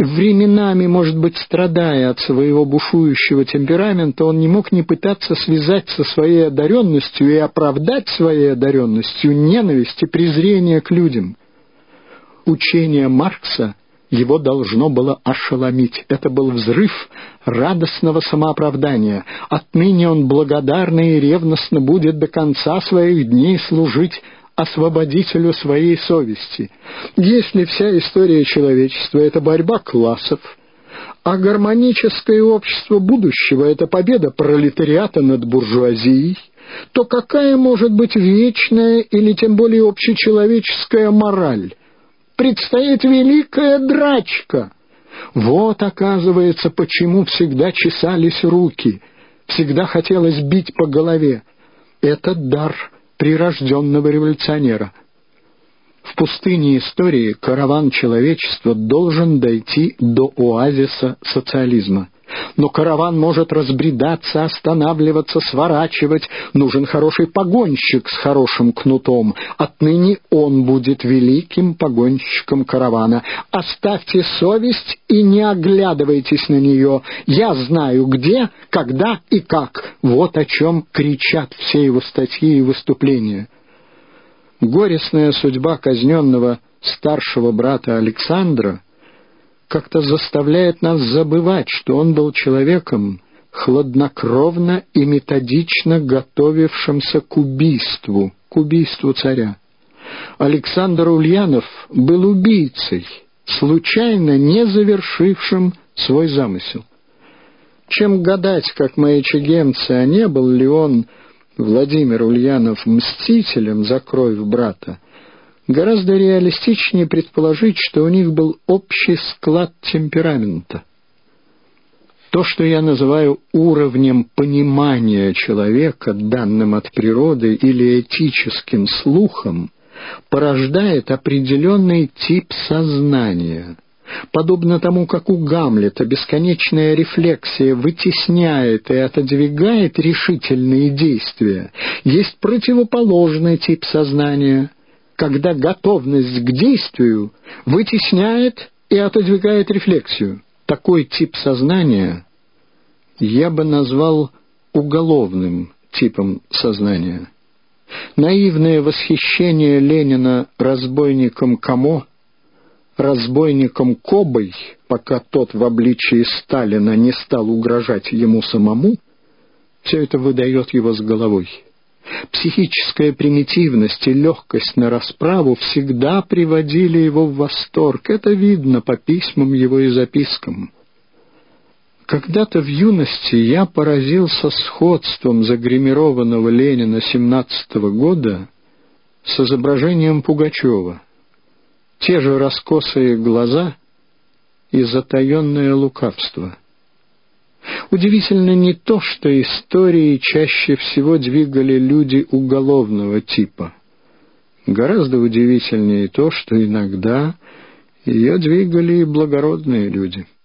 временами, может быть, страдая от своего бушующего темперамента, он не мог не пытаться связать со своей одаренностью и оправдать своей одаренностью ненависть и презрение к людям. Учение Маркса его должно было ошеломить. Это был взрыв радостного самооправдания. Отныне он благодарно и ревностно будет до конца своих дней служить освободителю своей совести. Если вся история человечества — это борьба классов, а гармоническое общество будущего — это победа пролетариата над буржуазией, то какая может быть вечная или тем более общечеловеческая мораль? Предстоит великая драчка. Вот, оказывается, почему всегда чесались руки, всегда хотелось бить по голове. Этот дар — прирожденного революционера. В пустыне истории караван человечества должен дойти до оазиса социализма — но караван может разбредаться, останавливаться, сворачивать. Нужен хороший погонщик с хорошим кнутом. Отныне он будет великим погонщиком каравана. Оставьте совесть и не оглядывайтесь на нее. Я знаю, где, когда и как. Вот о чем кричат все его статьи и выступления. Горестная судьба казненного старшего брата Александра — как-то заставляет нас забывать, что он был человеком, хладнокровно и методично готовившимся к убийству, к убийству царя. Александр Ульянов был убийцей, случайно не завершившим свой замысел. Чем гадать, как мои чегемцы, а не был ли он, Владимир Ульянов, мстителем за кровь брата, Гораздо реалистичнее предположить, что у них был общий склад темперамента. То, что я называю уровнем понимания человека, данным от природы или этическим слухом, порождает определенный тип сознания. Подобно тому, как у Гамлета бесконечная рефлексия вытесняет и отодвигает решительные действия, есть противоположный тип сознания — когда готовность к действию вытесняет и отодвигает рефлексию. Такой тип сознания я бы назвал уголовным типом сознания. Наивное восхищение Ленина разбойником Камо, разбойником Кобой, пока тот в обличии Сталина не стал угрожать ему самому, все это выдает его с головой. Психическая примитивность и легкость на расправу всегда приводили его в восторг. Это видно по письмам его и запискам. Когда-то в юности я поразился сходством загримированного Ленина семнадцатого года с изображением Пугачева. Те же раскосые глаза и затаенное лукавство — Удивительно не то, что истории чаще всего двигали люди уголовного типа. Гораздо удивительнее то, что иногда ее двигали и благородные люди —